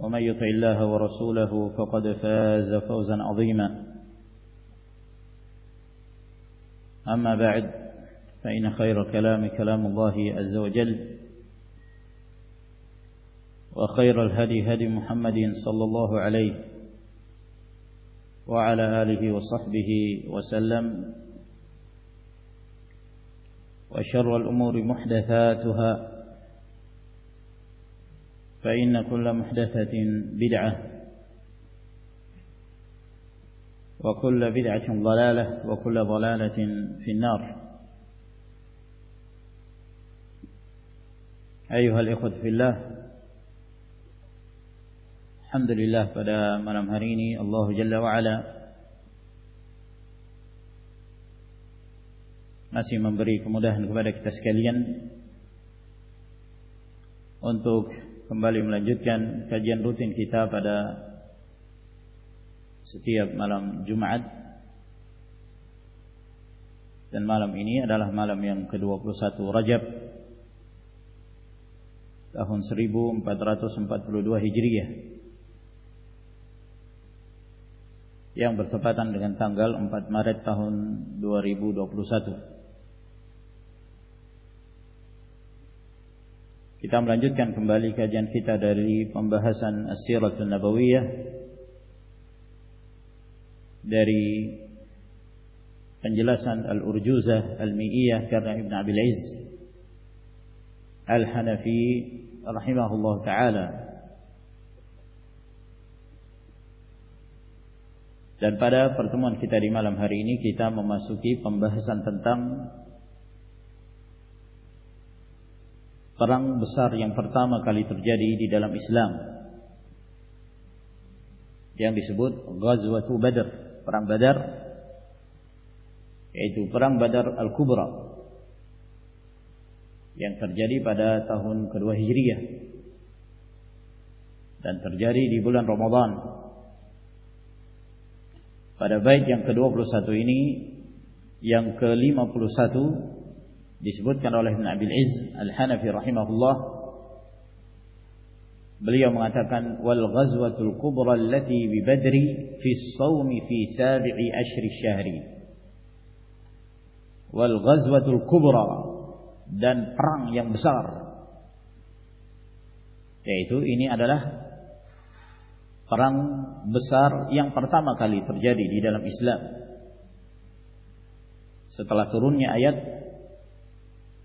ومن يطع الله ورسوله فقد فاز فوزا عظيما أما بعد فإن خير كلام كلام الله عز وجل وخير الهدي هدي محمد صلى الله عليه وعلى آله وصحبه وسلم وشر الأمور محدثاتها وشر الأمور محدثاتها فإن كل محدثة بدعة وكل بدعة ضلالة وكل ضلالة في النار أيها الإخوة في الله الحمد لله فدى من أمهريني الله جل وعلا Masih memberi kemudahan kepada kita sekalian Untuk کمبالی ملا جتن کجی روتین کھیتا پدی اپن ملم این مالم یادو رجب تہون سریبو انت راتو سمپات سپاتا گل انت مارت کا ہوں دریبو دوپلو ساتو رنج كان كمبالى پرتم انمہى كیتا مما سكى پمب ہسن سنتم پرام بسارم پرتا مالی ترجری اسلام گزر پر جری پہ ہری جاری دلم رومبان پن کدو پڑھو ساتونی یم کلیم پڑوساتو disebutkan oleh Ibn Abil Iz Al-Hanafi rahimahullah beliau mengatakan wal ghazwatul kubra allati bi badri fi shaumi fi sabi'i ashri syahri wal ghazwatul kubra dan perang yang besar yaitu ini adalah perang besar yang pertama kali terjadi di dalam Islam setelah turunnya ayat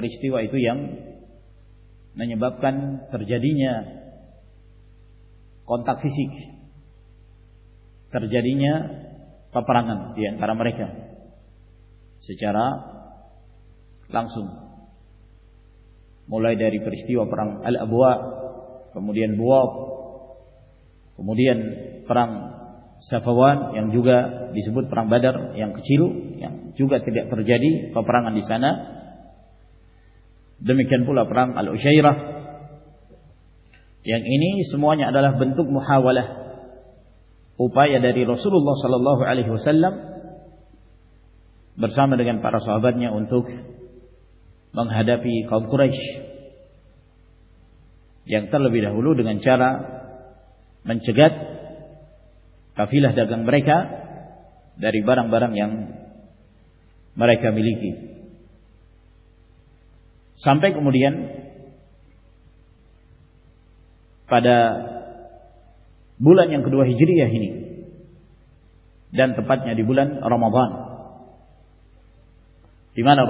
نہیں بپ جی کونتاج پپراگن ترامس مولائد ابو مدیم بو مدن پردر چیروی پپرانگن سنا دمکھن پو الام الشائی را یا محاول رسر اللہ صلی اللہ علی حسل برسام دگن پار سوبن انتخ منگ پی کب گرچ یا تل بھی رو دگن چارا منچ گفیل گن بریک دری برم برم یا سمپے کمر بولن جی اہین دینی بولن رمبان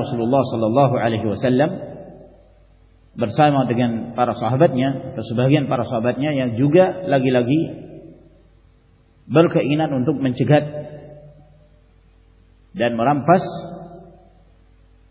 رسول اللہ صلی اللہ برسا پارا سوبت صبح پارا سہبت لگی لگی درخ منچ گھر دین رام پس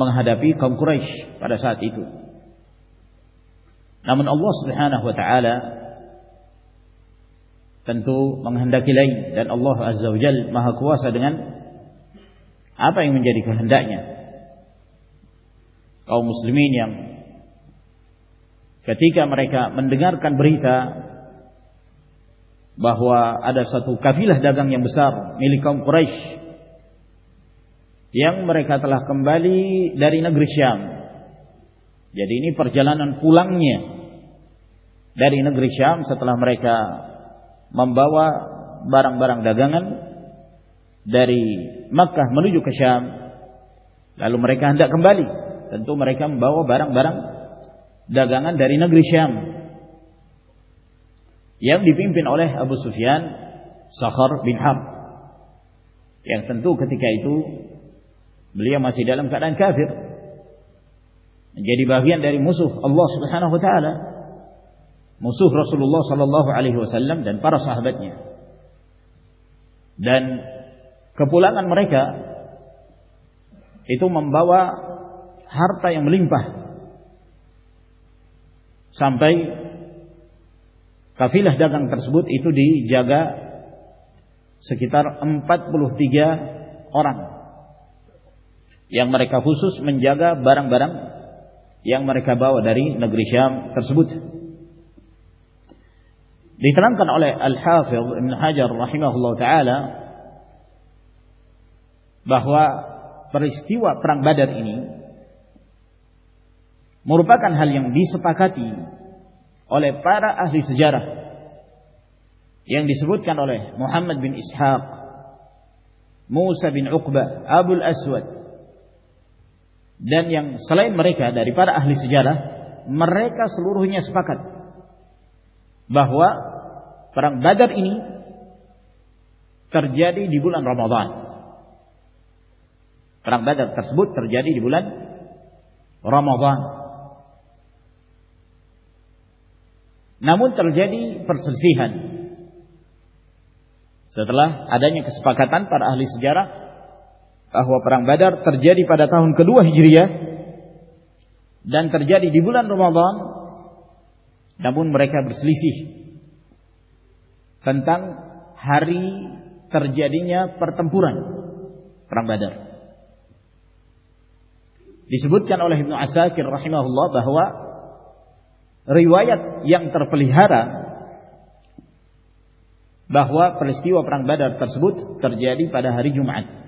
من ہنکرش پڑا سات نامن من ہندی لن سن آئی من مسلم کٹکا مرک منڈار کنبری تھا بہوا ادا ساتو کافی لدا گن بسار میلی کنکرش یم مریکت دری نیشیاں گریشیام ستل مریک ممبر گریشیام پینسیا مسیڈ عالم کاسان ہوتا ہے منسوف رسول اللہ صلی اللہ علیہ وسلم دین پر صاحب کپولا کن مرے کا تو ممبا ہر ٹائم لنگا سام تھی کافی لہجا گن کر سبت اتو دی جاگا سکیتا رت بلوتی گیا اور یم ریکا خسوس منجاگا برم برم ینگ مریکا با داری بہواستی مڑپا کن حالیہ دی سات محمد بن اس موسا بن اخبر ابوال مرے کا سلور ہو اسپاقت باہ پر رماوانی پر احلی bahwa perang Badar terjadi pada tahun kedua Hijriah dan terjadi di bulan Ramadan namun mereka berselisih tentang hari terjadinya pertempuran perang Badar disebutkan oleh Ibnu Asakir rahimahullah bahwa riwayat yang terpelihara bahwa peristiwa perang Badar tersebut terjadi pada hari Jumat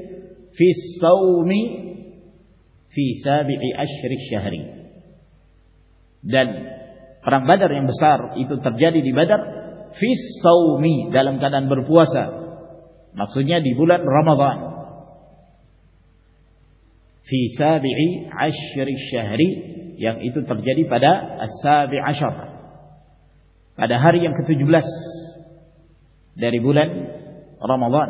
رمبان فی سو تب جی پد ہری جی بلن رمبان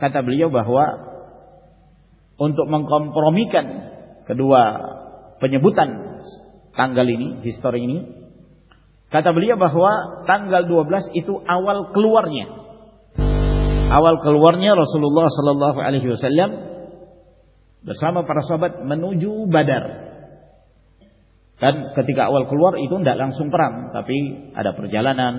بہوا منقم پر history بہواس اللہ علیہ وسلم کا سمپران تبھی ادا naan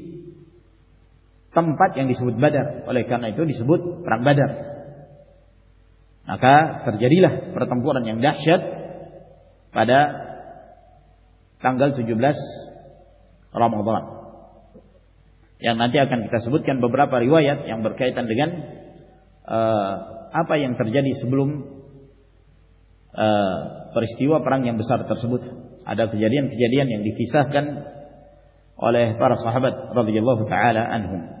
tempat yang disebut Badar. Oleh karena itu disebut Perang Badar. Maka terjadilah pertempuran yang dahsyat pada tanggal 17 Ramadhan. Yang nanti akan kita sebutkan beberapa riwayat yang berkaitan dengan uh, apa yang terjadi sebelum uh, peristiwa perang yang besar tersebut. Ada kejadian-kejadian yang dikisahkan oleh para sahabat radhiyallahu taala anhum.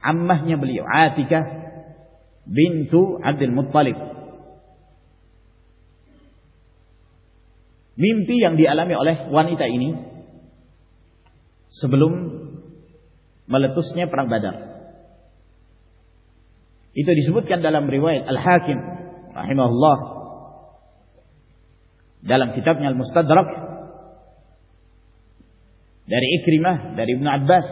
Ammahnya beliau Atikah Bintu Abdul Muttalib Mimpi yang dialami oleh wanita ini Sebelum Meletusnya perang badar Itu disebutkan dalam riwayat Al-Hakim Rahimahullah dalam kitabnya Al-Mustadrak dari Ikrimah dari Ibnu Abbas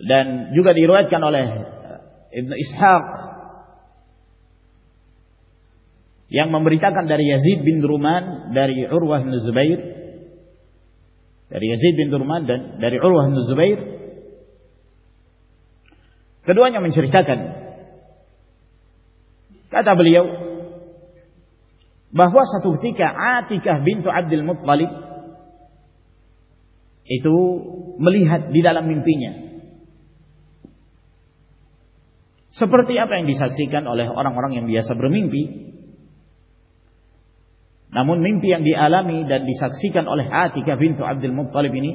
نوجا کنب بن رومان دری زبیر پتا بولو بہوا شتوتھی کا دل مت وال ملیحت دیدال منتی ہے سبرتی آپ ڈیساسی اورنگ اورنگر من پیمن میم پیمیاں آپ دل مفپالی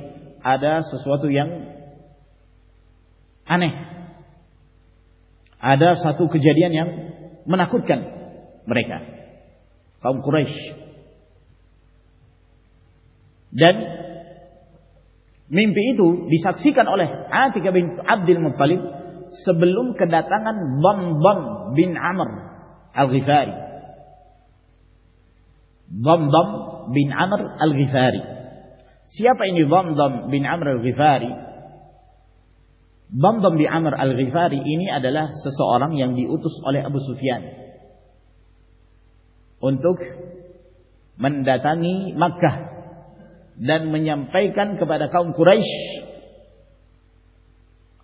آدھا سسوتوئن آدا سات منا کچھ مرکنشن پی تو آپ دل موپالی سب لم کن بم بین بم بھی امر الس ابو سوفیاں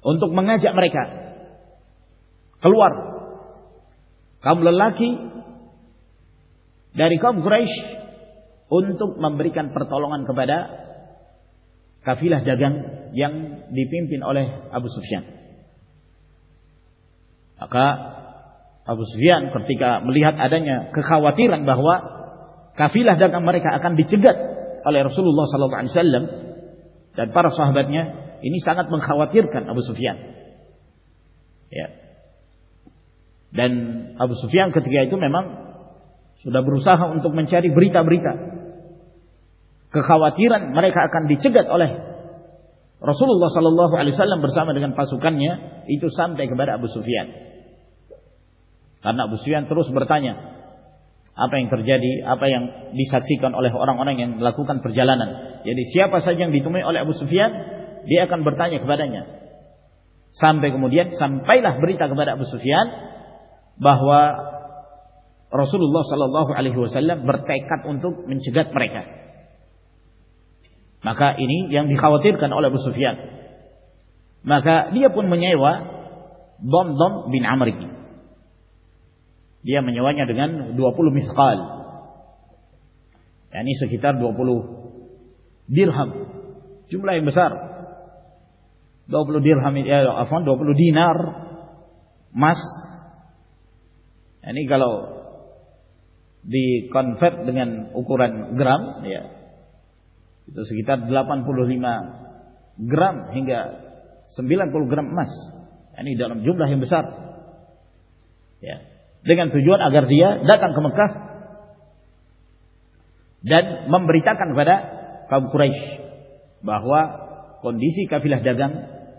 ان تک منگا چارکھا کلوار کا بلا کیش ان پر لا جگہ ابو سسیا ابو سسیا پرتی کا ملے کخا واطر بہوا کافی لا جاگا دی چکت الے رسول اللہ سالوں سے رسوا حد نکھاو تیر ابو سفیا دن ابو سوفیان کرتے برسا بریتا کھاوا تیران اللہ صاح اللہ پاسو سب سوفیان تروس برتا آپ فرجادی آپی کنانا لکو فرجا لینا سیا پاسیا دیا برتا سم پے کو موبائر بہوا رسول اللہ صلی اللہ علی برتن سے سوفیاں پن من دم دم بیمرگی منگان دواپول مسکال اینی سختار دواپولو ح چمڑے مسار گرمن کو سر دیکھیں گرفراش باہ ڈیسی کا جا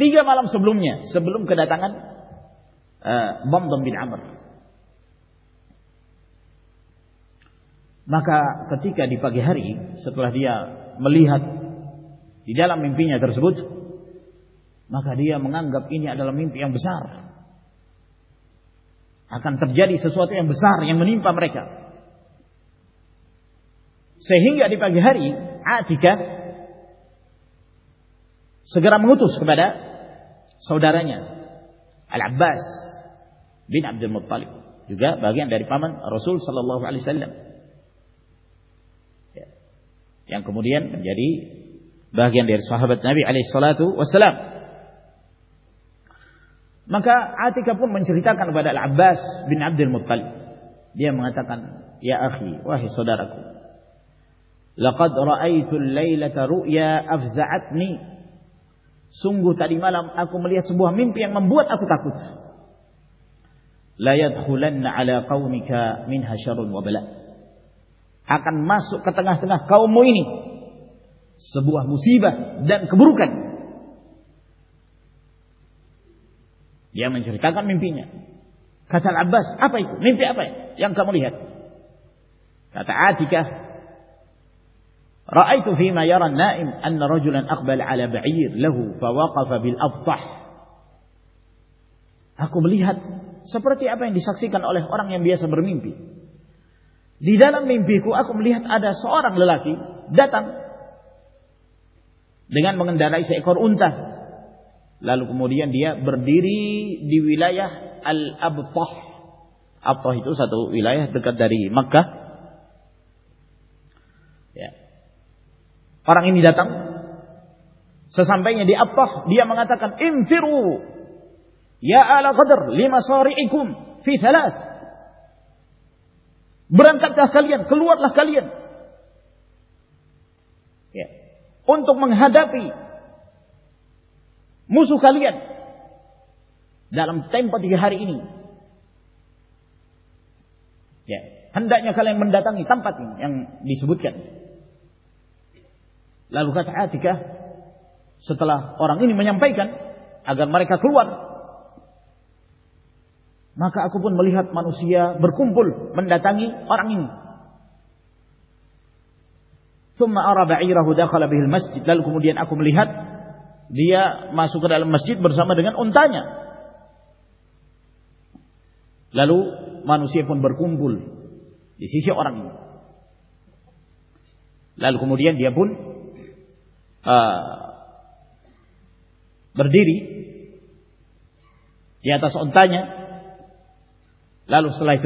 تجھے مالم سبلو سبل کر بم دم بھی کتک ادیپ گیہاری حدیہ ملی ہاتھ ممپی سبز ماں کا دیا منگان گپل آن تب جاری سسواتے مل پامر کا سین ادیپ گیاری آ چکا segera mengutus kepada saudaranya Al-Abbas bin Abdul Muttalib juga bagian dari paman Rasul sallallahu alaihi wasallam yang kemudian menjadi bagian dari sahabat Nabi alaihi salatu wasallam maka Atika pun menceritakan kepada Al-Abbas bin Abdul Muttalib dia mengatakan ya akhi wahai saudaraku laqad ra'aitu al-lailata ru'ya afza'atni سنگو تاری ملیات مصیبت میمپی میں کچھ آ رأيت فيما يرى النائم أن رجلا أقبل على بعير له فوقف بالأفضح aku melihat seperti apa yang disaksikan oleh orang yang biasa bermimpi di dalam mimpiku aku melihat ada seorang lelaki datang dengan mengendarai seekor unta lalu kemudian dia berdiri di wilayah al-abtah abtah itu satu wilayah dekat dari Mekah ہارن سسان بہ جی موریم کلو مسئن تم پاتی بت کر لالو کا ٹھیک ہے ستلا اور مجھے پہ گھر مار کلو بن ملحات مانسی برکوم بول نتان اور سما ابو دیکھو مسجد لال کمیاں آکم لیا معلوم مسجد برسا مدد ان تالو مانوسی بن برکوم بل اسی سے اور لال قمدیاں گیا بل بردیریتا لال سلائی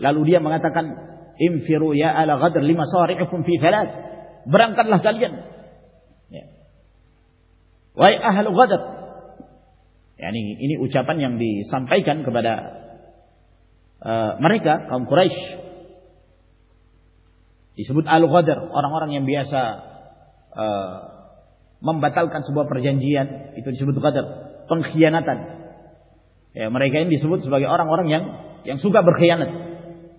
لالیہ منگا تکنو ریلات برن کردر سم ٹائم کا سب آلوادر اور ممبل جیت پنکھیانات اور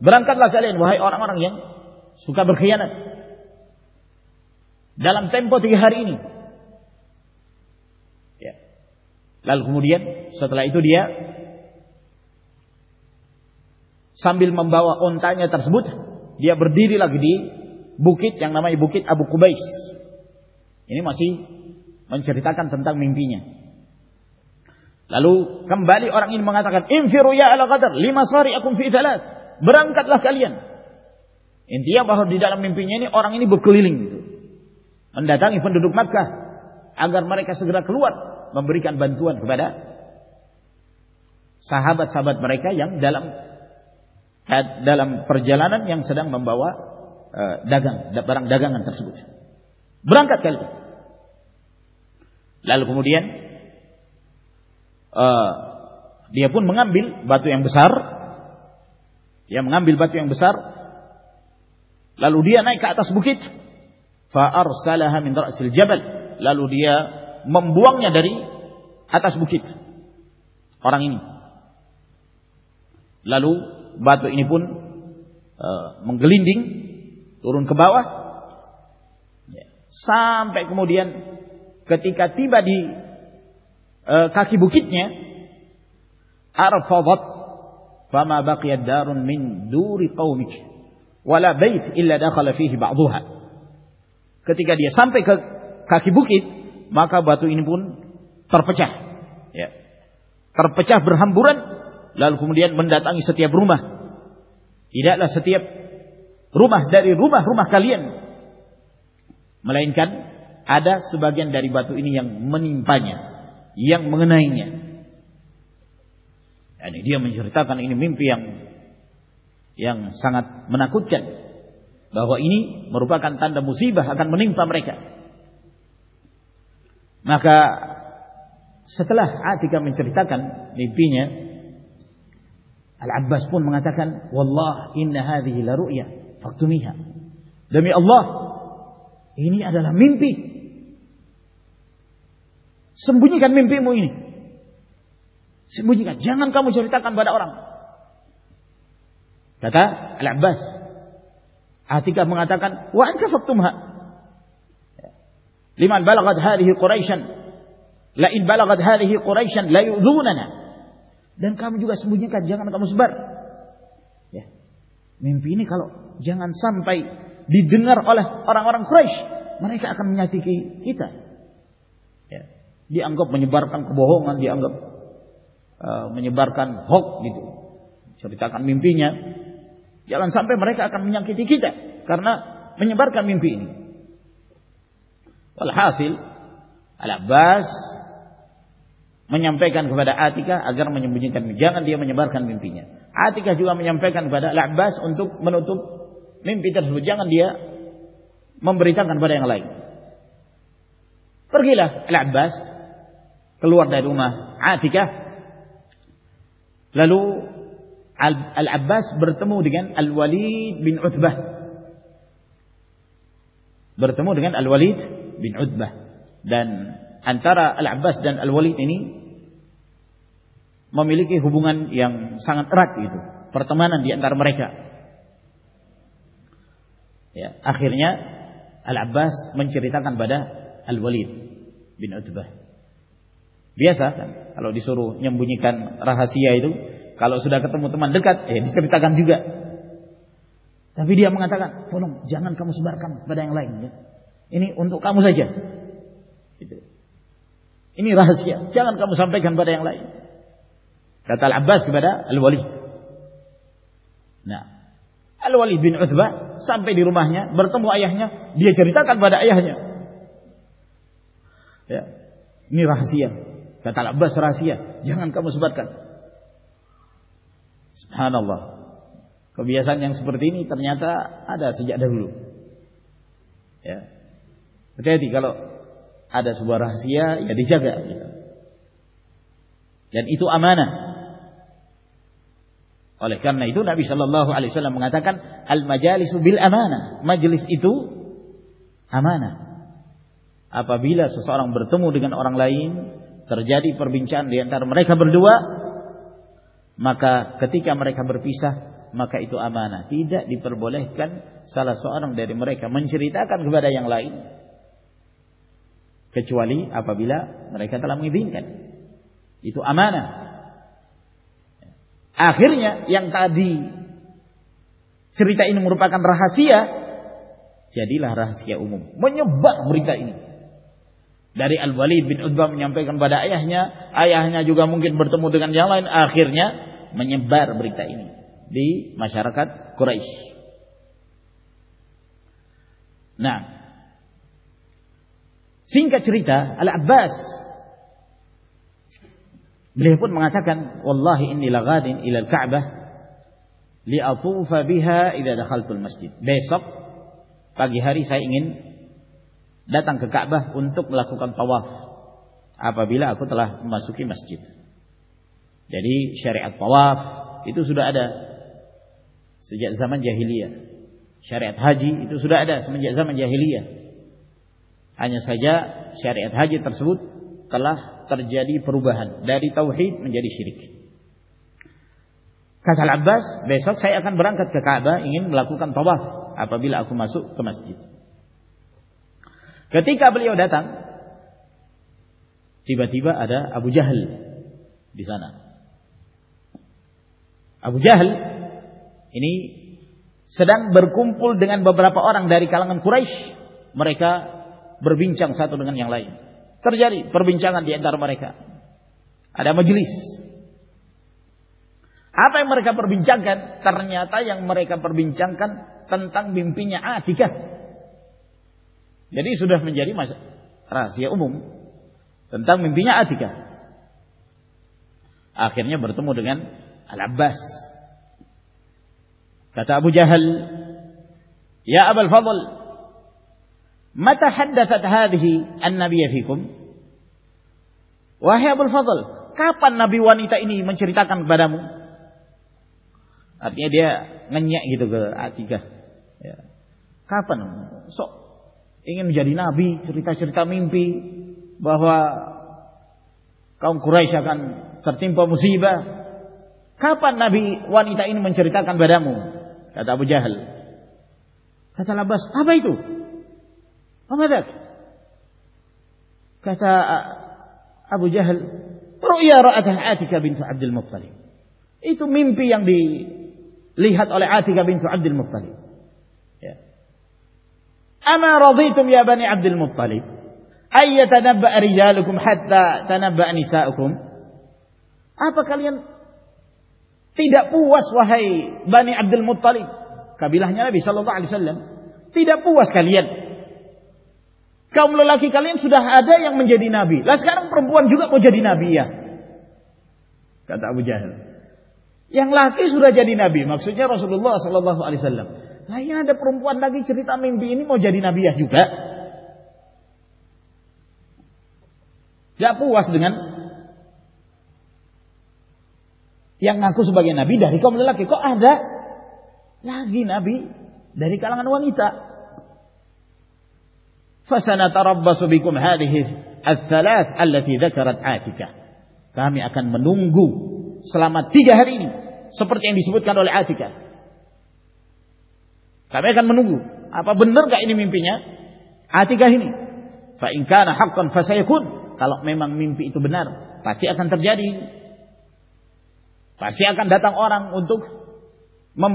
گران کتلا چلے بہت اور دلان تم پتہ یہ ہری لال کم ست لائی سا سبتر بک نام ابو کوئی ماسی منچرتا لالو کمبالی اور پی اور کلینک مت کا اگر مارے کا سروٹ بندو ان پر لال لال لال بون ہتاس بک اور لالو بادن گلینڈنگ ترون کا بابا سام پیکن کتی کاکی بکا دار کتی کاکی بک ماں کاچا ترپچا برہم بورن لال کمر ستیا روما ستیا روا ردا سب داری بات ان پایا منتا پیاں سنگ منا کدو انوپا مسی بہت من پام ستلا آپ پی اٹباس بن منگا وی لرو فکتمی ولہ اندر میمپی سم بجے سم بجی جا نمک وار دا اللہ آتی بنگا تھا وہ ان کا فقتم ہاں لمن بلغت هذه قريشا لئن بلغت هذه قريشا لا يؤذوننا dan kamu juga sembunyikan jangan kamu sebar ya mimpi ini kalau jangan sampai didengar oleh orang-orang Quraisy mereka akan menyakiti kita ya dianggap menyebarkan kebohongan dianggap uh, menyebarkan hoax gitu ceritakan mimpinya jangan sampai mereka akan menyakiti kita karena menyebarkan mimpi ini جا دیا کلو کا ممیلکی سنگمان کام بوجھ روم کا مسائ کیا تعلیم کا مسبادی جس ایمانا جلس ات ہم آپ اور لائین جاری بھی کچوالی آپابلہ ریکم کی تو آخری دیم روپا را ہسیا ہاسیا امن بار مرتبہ داری الگا آنیاں جگام منگین بڑے گا جا آخری میں بار مرت دی چرس بلپاد مسجد سائن دتان کو پابیا آپ تلاسوکی مسجد ڈیلی سارے اتو سڈا جہلی سارے ات سدو ادا جہلی ہے آج سجا سر ادھا جرسبت کتکل سدین برکوم پل دی ببلا پاکر داری کا لن پور کا نسی آخر گنس کتاب یا بلفا بول پی وی تین منچریتا عبد المطلب Abdul Muttalib Bani apa kalian tidak tidak puas wahai kabilahnya Nabi puas kalian لاکی آج ہے مجھے نا بھی لاسکار مجھے نبی جاس دکو سبھی نابی کام لو لاکی نبی دہلی کا لوگ تیریت منگوا بندے آتی میم پاس آپ جا رہی پاسیاں اور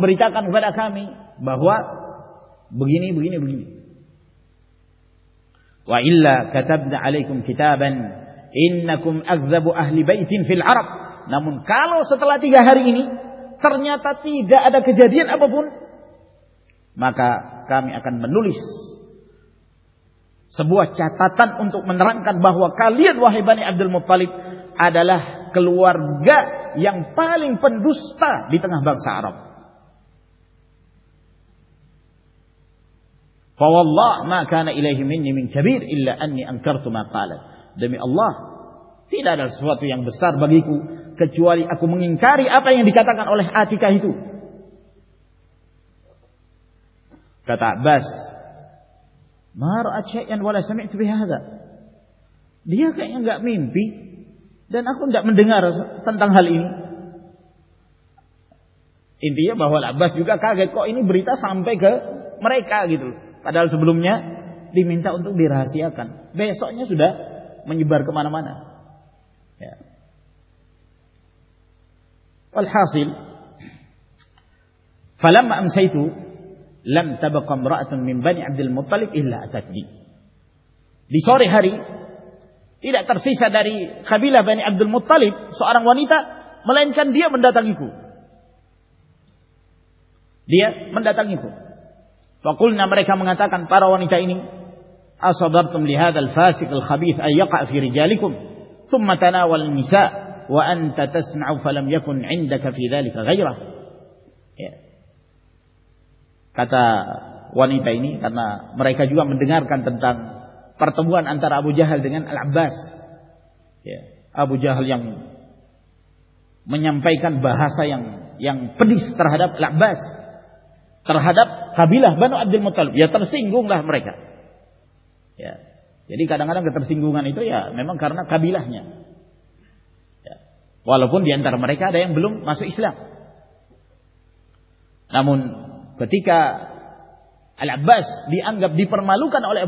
بریک بگینی وإلا كتبنا عليكم كتابا إنكم أكذب أهل بيت في العرب namun kalau setelah tiga hari ini ternyata tidak ada kejadian apapun maka kami akan menulis sebuah catatan untuk menerangkan bahwa kalian wahai Bani Abdul Muttalib adalah keluarga yang paling pendusta di tengah bangsa Arab تملہ تر سوات بگی کو آپ مار اچھا سمجھا دیا گا می دینا ڈیگا رولا بس جگہ بریتا سامتے گھر مر گ بلومے ڈرحسیا بے سو برکمانسل پلم سیٹو کوبدل متالک سر ونتا ملے دیا منڈا تنگی کو دیا منڈا تنگی کو فقلنا mereka mengatakan para wanita ini asadartum lihadha al-fasik al-khabith ay yaqa fi rijalikum thumma tanawal nisa wa anta tasma'u falam yakun 'indaka fi dhalika ghayrah ya kata wanita ini karena mereka juga mendengarkan tentang pertemuan antara Abu Jahal dengan Al-Abbas ya Abu Jahal yang menyampaikan bahasa yang yang pedis terhadap Al-Abbas terhadap بولم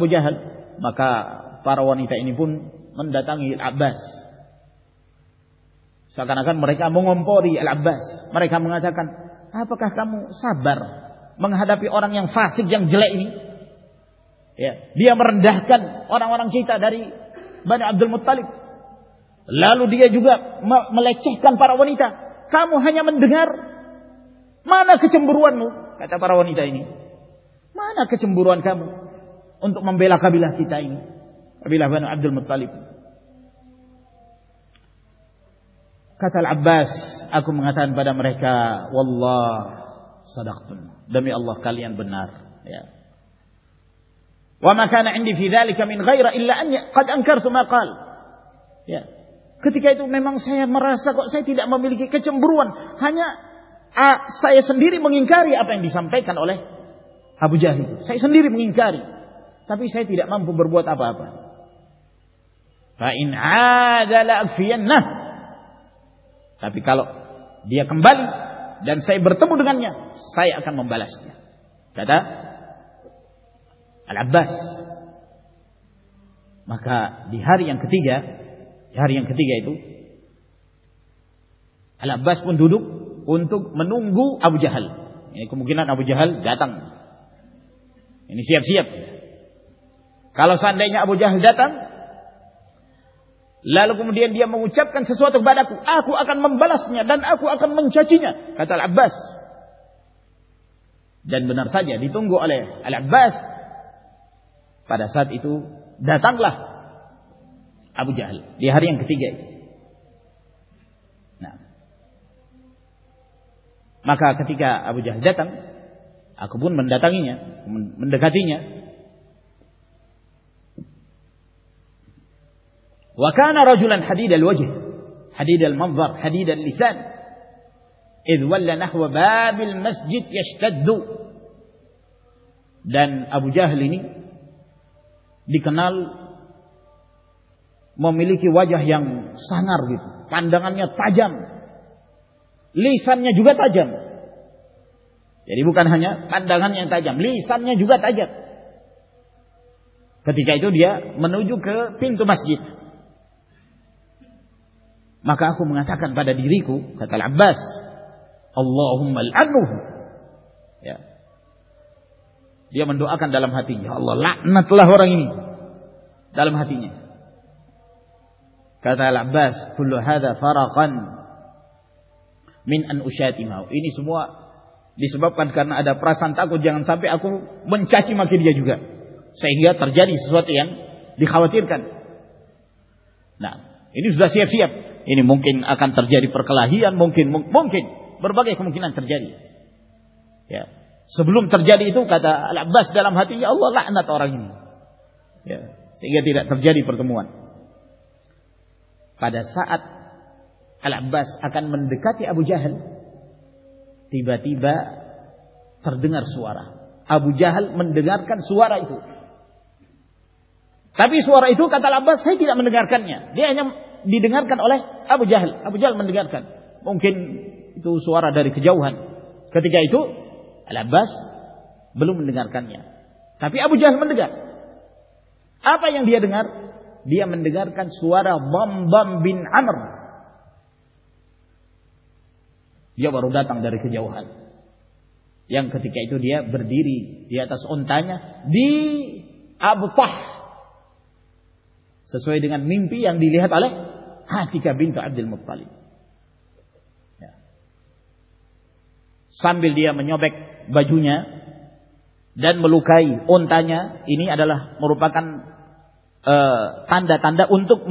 پتی کام پاروانی منگا دہ اور متالک لال مل چہیتا پارونیچم بروان کا من اندم بیلا کبلا عبدل متالیب کتا عباس ریکا و sadaqtum demi Allah kalian benar ya wa ma kana indi fi dhalika min ghaira illa an qad ankartu ma qal ya ketika itu memang saya merasa kok saya tidak memiliki kecemburuan hanya ah, saya sendiri mengingkari apa yang disampaikan oleh Abu Jahil saya sendiri mengingkari tapi saya tidak mampu berbuat apa-apa fa in ada la tapi kalau dia kembali جن سا برتن اٹھ گانے سائ اک بن balls دادا عباس بکا جہارن کھتی گیا جہار کھتی گیا تو ابو جہل کو مکینک ابو جہل جا تم سیا کالو سات ابو جہل جا تم لال چپ سے آپ آن بناس بم چاچی گلے سات دن دیہات آپ بنڈا تھی وكان رجلا حديد الوجه حديد المنظر حديد اللسان إذ ول نحو باب المسجد يشتد dan Abu Jahal ini dikenal memiliki wajah yang sangar gitu pandangannya tajam lisannya juga tajam jadi bukan hanya pandangan yang tajam lisannya juga tajam ketika itu dia menuju ke pintu masjid مقا منگا دبلتا من چاچی میں ترجر پرمکن پر باغے ترجاری سبلو ترجاڑی حتی ترجر پر تمقا تب جاہل تر ڈگار سوارا جہل منڈا تبھی سوار ڈگار کرو جہل جہم منگارکن انکن داری خجا حال کتکا بس بلوم ڈر گیا جہل مندر آپ آئیں ڈگر من ڈگار سسو دیں گے سم بھی مروپ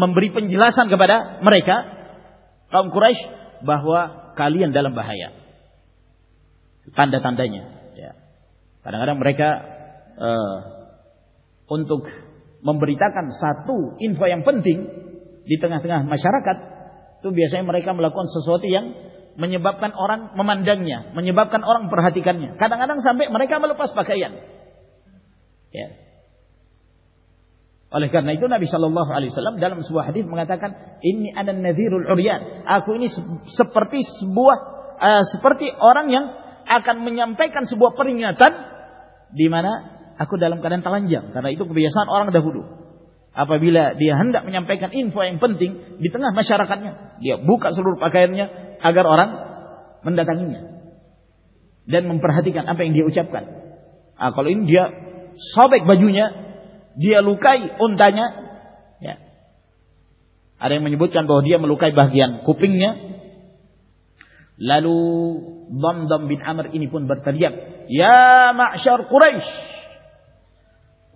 ممبرپن جا سن کے بارے مرکورش بہوا کالی اندلم بہائیا تندا تاندہ بمبریتا سا پن تھینگا ماشاءد لوکن سسوتی ممان جن اور پر حاطی مرکن صلی اللہ علیہ ندھی رتی اور آپ دلم کار تعلق اور بھوٹو آپ تنگ نیتیں ماشا رقد بوکا سلو پا اگر اور تنگی دن بن پڑھاتی آپ ڈھیر چاپ لوگ سب بھجوا جی لوکی اندا مجھے بدن بہ گیان کو لالو شور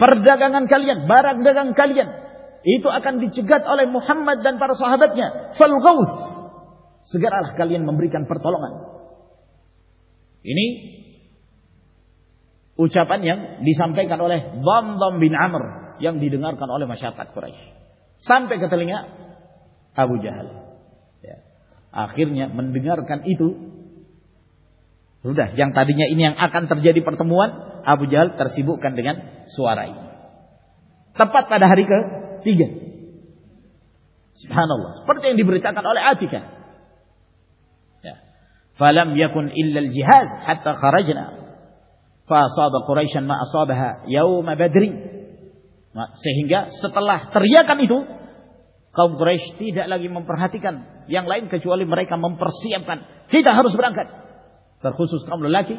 پردینگانگ محمد مشاور سمپلے ابو جہل آخرکان اتو دکان ترجیح پرت موان Abu Jahal tersibukkan dengan suara ini. Tepat pada hari ke-3. Subhanallah. Seperti yang diberitakan oleh Atika. Ya. Falam yakun illal jihaz hatta kharajna. Fa asaba Quraishan ma asabaha yawma badri. Sehingga setelah teriakan itu. Kaum quraisy tidak lagi memperhatikan. Yang lain kecuali mereka mempersiapkan. Kita harus berangkat. Terkhusus kaum lelaki.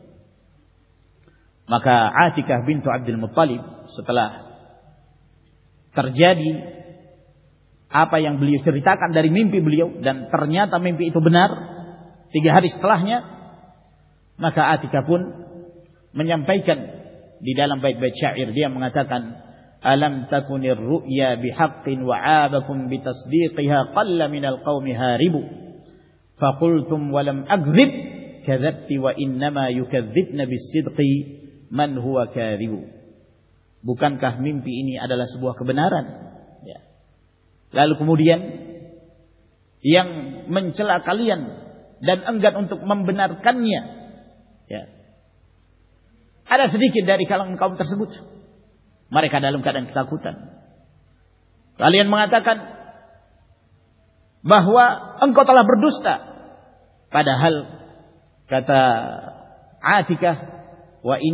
maka Atikah bintu Abdul Muttalib setelah terjadi apa yang beliau ceritakan dari mimpi beliau dan ternyata mimpi itu benar tiga hari setelahnya maka Atika pun menyampaikan di dalam bait-bait syair dia mengatakan alam takunir ru'ya bihaqqin wa 'abakum bitasdiqiha qalla minal qaumi haribu faqultum walam lam akdzib kadzabti wa innama yukadzibna bisidqi Lalu من چلا سیکر سے دستہ حل لاکی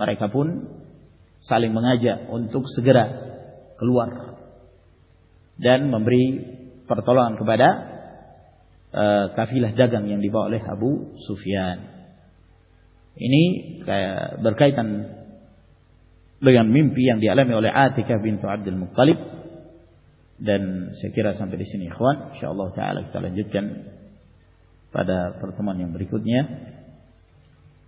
مر کھاپن سالنگ آج انت سک گرا dan memberi pertolongan kepada e, kafilah dagang yang dibawa oleh Abu Sufyan. Ini kayak berkaitan dengan mimpi yang dialami oleh Atikah bintu Abdul Muttalib dan saya kira sampai di sini ikhwan insyaallah taala kita lanjutkan pada pertemuan yang berikutnya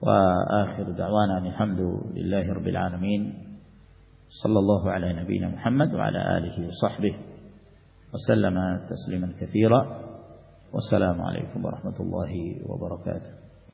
wa akhir da'wana alhamdulillahirabbil alamin sallallahu alaihi nabiyina muhammad wa ala alihi wa sahbihi وسلم تسليما كثيرا والسلام عليكم ورحمة الله وبركاته